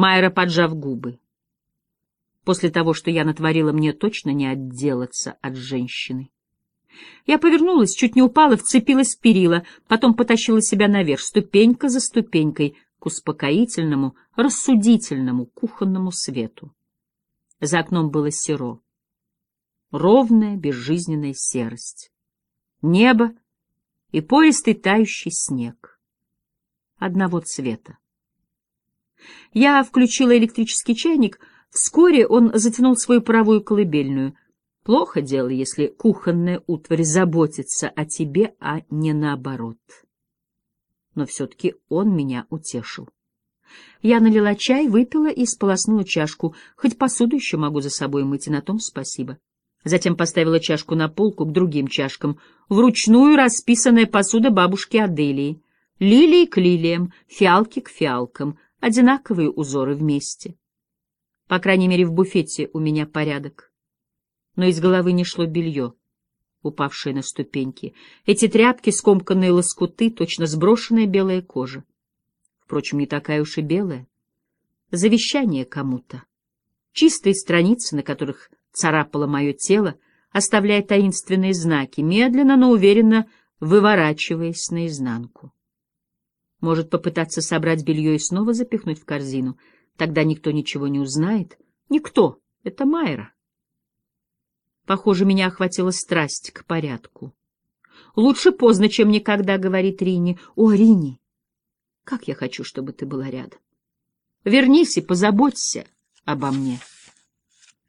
Майра, поджав губы. После того, что я натворила, мне точно не отделаться от женщины. Я повернулась, чуть не упала, вцепилась в перила, потом потащила себя наверх, ступенька за ступенькой, к успокоительному, рассудительному кухонному свету. За окном было серо. Ровная, безжизненная серость. Небо и пористый тающий снег. Одного цвета. Я включила электрический чайник. Вскоре он затянул свою паровую колыбельную. Плохо дело, если кухонная утварь заботится о тебе, а не наоборот. Но все-таки он меня утешил. Я налила чай, выпила и сполоснула чашку. Хоть посуду еще могу за собой мыть, и на том спасибо. Затем поставила чашку на полку к другим чашкам. Вручную расписанная посуда бабушки Аделии. Лилии к лилиям, фиалки к фиалкам. Одинаковые узоры вместе. По крайней мере, в буфете у меня порядок. Но из головы не шло белье, упавшее на ступеньки. Эти тряпки, скомканные лоскуты, точно сброшенная белая кожа. Впрочем, не такая уж и белая. Завещание кому-то. Чистые страницы, на которых царапало мое тело, оставляя таинственные знаки, медленно, но уверенно выворачиваясь наизнанку. Может попытаться собрать белье и снова запихнуть в корзину. Тогда никто ничего не узнает. Никто. Это Майра. Похоже, меня охватила страсть к порядку. Лучше поздно, чем никогда, говорит Рини. О, Рини, как я хочу, чтобы ты была рядом. Вернись и позаботься обо мне.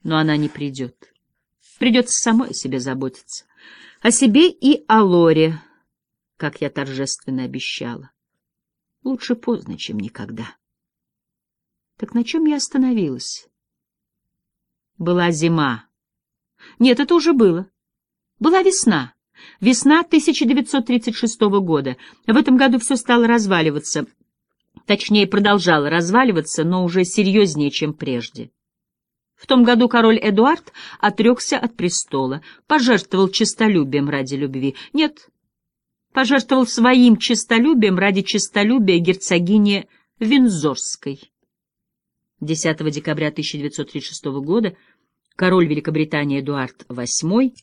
Но она не придет. Придется самой о себе заботиться. О себе и о Лоре, как я торжественно обещала. Лучше поздно, чем никогда. Так на чем я остановилась? Была зима. Нет, это уже было. Была весна. Весна 1936 года. В этом году все стало разваливаться. Точнее, продолжало разваливаться, но уже серьезнее, чем прежде. В том году король Эдуард отрекся от престола, пожертвовал честолюбием ради любви. Нет, пожертвовал своим честолюбием ради честолюбия герцогини Винзорской. 10 декабря 1936 года король Великобритании Эдуард VIII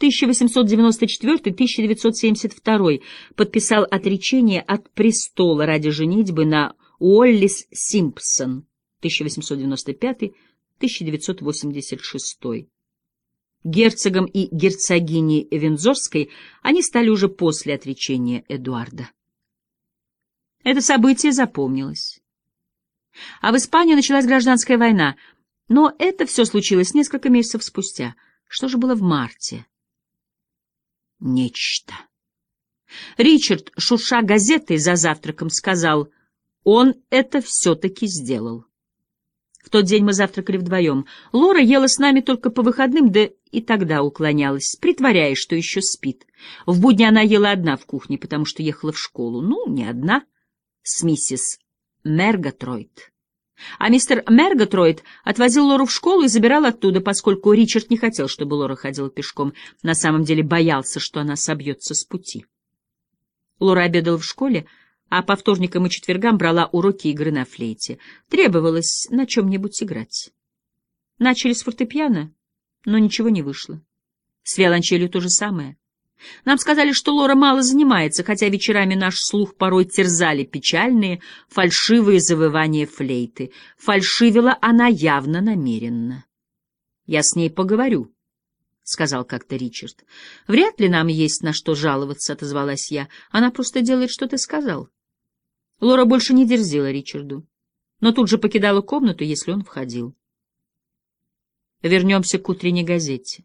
1894-1972 подписал отречение от престола ради женитьбы на Уоллис Симпсон 1895-1986 герцогом и герцогиней Вензорской они стали уже после отречения Эдуарда. Это событие запомнилось. А в Испании началась гражданская война, но это все случилось несколько месяцев спустя. Что же было в марте? Нечто. Ричард, шурша газетой за завтраком, сказал, он это все-таки сделал. В тот день мы завтракали вдвоем. Лора ела с нами только по выходным, да и тогда уклонялась, притворяясь, что еще спит. В будни она ела одна в кухне, потому что ехала в школу. Ну, не одна, с миссис Мерготройд. А мистер Мерготройд отвозил Лору в школу и забирал оттуда, поскольку Ричард не хотел, чтобы Лора ходила пешком. На самом деле боялся, что она собьется с пути. Лора обедала в школе, а по вторникам и четвергам брала уроки игры на флейте. Требовалось на чем-нибудь играть. Начали с фортепиано, но ничего не вышло. С виолончелью то же самое. Нам сказали, что Лора мало занимается, хотя вечерами наш слух порой терзали печальные, фальшивые завывания флейты. Фальшивила она явно намеренно. «Я с ней поговорю», — сказал как-то Ричард. «Вряд ли нам есть на что жаловаться», — отозвалась я. «Она просто делает, что ты сказал». Лора больше не дерзила Ричарду, но тут же покидала комнату, если он входил. Вернемся к утренней газете.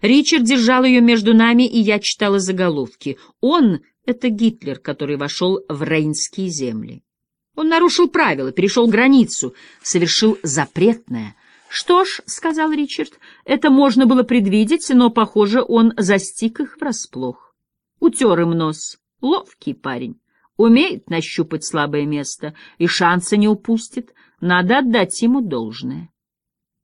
Ричард держал ее между нами, и я читала заголовки. Он — это Гитлер, который вошел в Рейнские земли. Он нарушил правила, перешел границу, совершил запретное. «Что ж», — сказал Ричард, — «это можно было предвидеть, но, похоже, он застиг их врасплох. Утер им нос. Ловкий парень умеет нащупать слабое место и шанса не упустит. Надо отдать ему должное.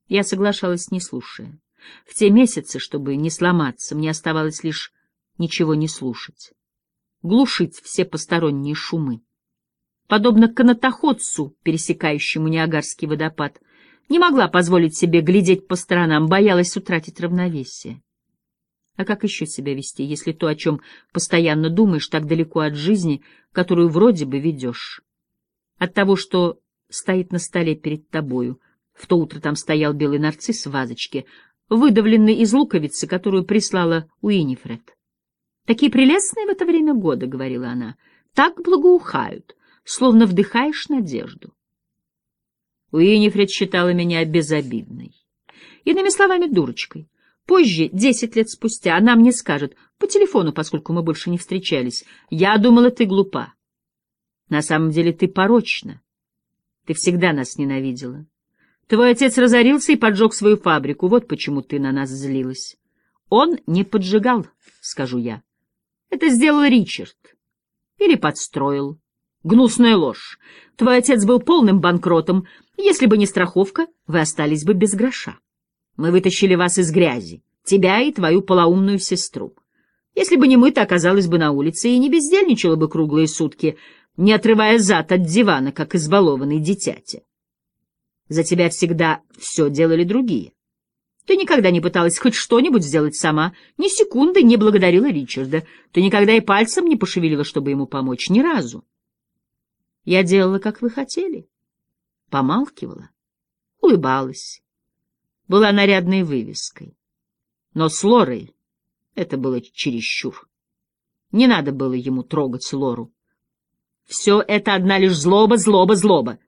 Я соглашалась, не слушая. В те месяцы, чтобы не сломаться, мне оставалось лишь ничего не слушать, глушить все посторонние шумы. подобно канатоходцу, пересекающему Ниагарский водопад, не могла позволить себе глядеть по сторонам, боялась утратить равновесие. А как еще себя вести, если то, о чем постоянно думаешь, так далеко от жизни, которую вроде бы ведешь? От того, что стоит на столе перед тобою. В то утро там стоял белый нарцисс в вазочке, выдавленный из луковицы, которую прислала Уинифред. «Такие прелестные в это время года», — говорила она, — «так благоухают, словно вдыхаешь надежду». Уинифред считала меня безобидной. Иными словами, дурочкой. Позже, десять лет спустя, она мне скажет, по телефону, поскольку мы больше не встречались, «Я думала, ты глупа. На самом деле ты порочна. Ты всегда нас ненавидела. Твой отец разорился и поджег свою фабрику, вот почему ты на нас злилась. Он не поджигал, скажу я. Это сделал Ричард. Или подстроил. Гнусная ложь. Твой отец был полным банкротом. Если бы не страховка, вы остались бы без гроша. Мы вытащили вас из грязи, тебя и твою полоумную сестру. Если бы не мы, ты оказалась бы на улице и не бездельничала бы круглые сутки, не отрывая зад от дивана, как избалованный дитятя. За тебя всегда все делали другие. Ты никогда не пыталась хоть что-нибудь сделать сама, ни секунды не благодарила Ричарда. Ты никогда и пальцем не пошевелила, чтобы ему помочь, ни разу. Я делала, как вы хотели. Помалкивала, улыбалась. Была нарядной вывеской. Но с Лорой это было чересчур. Не надо было ему трогать Лору. Все это одна лишь злоба, злоба, злоба.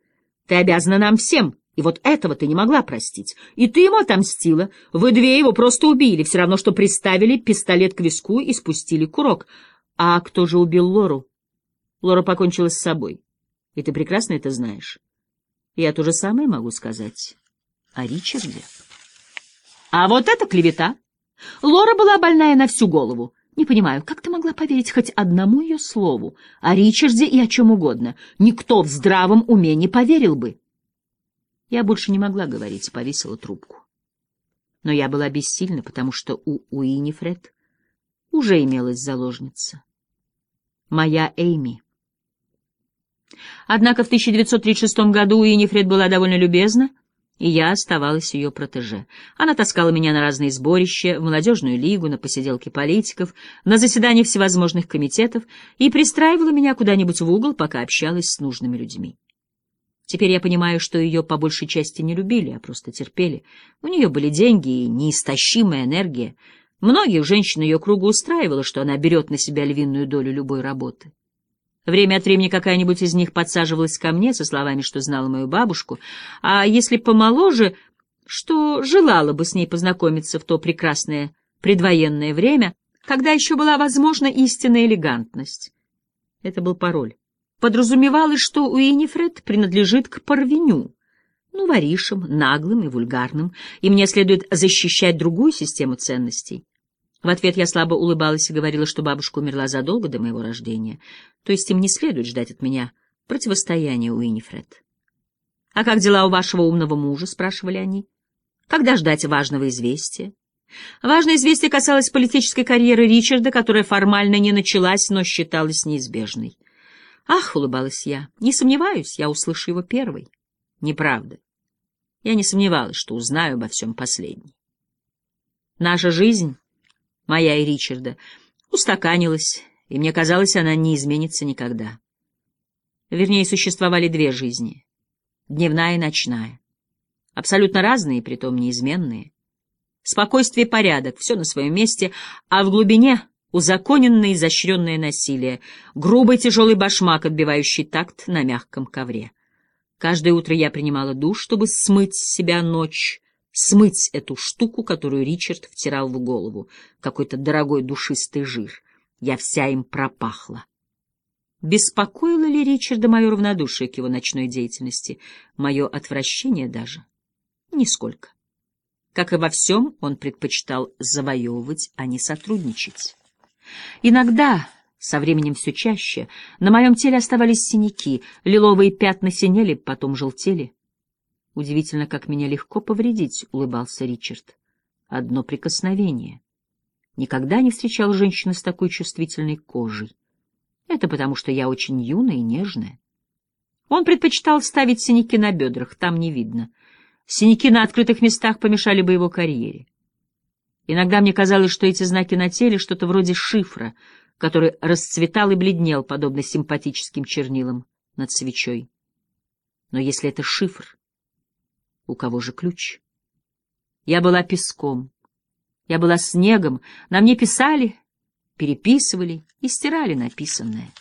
Ты обязана нам всем, и вот этого ты не могла простить. И ты ему отомстила. Вы две его просто убили, все равно, что приставили пистолет к виску и спустили курок. А кто же убил Лору? Лора покончила с собой. И ты прекрасно это знаешь. Я то же самое могу сказать о Ричарде. А вот это клевета. Лора была больная на всю голову. Не понимаю, как ты могла поверить хоть одному ее слову о Ричарде и о чем угодно? Никто в здравом уме не поверил бы. Я больше не могла говорить, повесила трубку. Но я была бессильна, потому что у Уинифред уже имелась заложница. Моя Эйми. Однако в 1936 году Уинифред была довольно любезна, и я оставалась ее протеже. Она таскала меня на разные сборища, в молодежную лигу, на посиделки политиков, на заседания всевозможных комитетов и пристраивала меня куда-нибудь в угол, пока общалась с нужными людьми. Теперь я понимаю, что ее по большей части не любили, а просто терпели. У нее были деньги и неистощимая энергия. Многих женщин ее кругу устраивало, что она берет на себя львиную долю любой работы. Время от времени какая-нибудь из них подсаживалась ко мне со словами, что знала мою бабушку, а если помоложе, что желала бы с ней познакомиться в то прекрасное предвоенное время, когда еще была возможна истинная элегантность. Это был пароль. Подразумевалось, что Уинифред принадлежит к Парвеню, ну, воришам, наглым и вульгарным, и мне следует защищать другую систему ценностей. В ответ я слабо улыбалась и говорила, что бабушка умерла задолго до моего рождения, то есть им не следует ждать от меня противостояния Уинифред. «А как дела у вашего умного мужа?» — спрашивали они. «Когда ждать важного известия?» Важное известие касалось политической карьеры Ричарда, которая формально не началась, но считалась неизбежной. «Ах!» — улыбалась я. «Не сомневаюсь, я услышу его первой». «Неправда. Я не сомневалась, что узнаю обо всем последней. Наша жизнь моя и Ричарда, устаканилась, и мне казалось, она не изменится никогда. Вернее, существовали две жизни — дневная и ночная. Абсолютно разные, притом неизменные. Спокойствие и порядок, все на своем месте, а в глубине — узаконенное изощренное насилие, грубый тяжелый башмак, отбивающий такт на мягком ковре. Каждое утро я принимала душ, чтобы смыть с себя ночь, смыть эту штуку, которую Ричард втирал в голову, какой-то дорогой душистый жир. Я вся им пропахла. Беспокоило ли Ричарда мое равнодушие к его ночной деятельности, мое отвращение даже? Нисколько. Как и во всем, он предпочитал завоевывать, а не сотрудничать. Иногда, со временем все чаще, на моем теле оставались синяки, лиловые пятна синели, потом желтели. Удивительно, как меня легко повредить, — улыбался Ричард. Одно прикосновение. Никогда не встречал женщины с такой чувствительной кожей. Это потому, что я очень юная и нежная. Он предпочитал ставить синяки на бедрах, там не видно. Синяки на открытых местах помешали бы его карьере. Иногда мне казалось, что эти знаки на теле — что-то вроде шифра, который расцветал и бледнел, подобно симпатическим чернилам над свечой. Но если это шифр, у кого же ключ? Я была песком, я была снегом, на мне писали, переписывали и стирали написанное.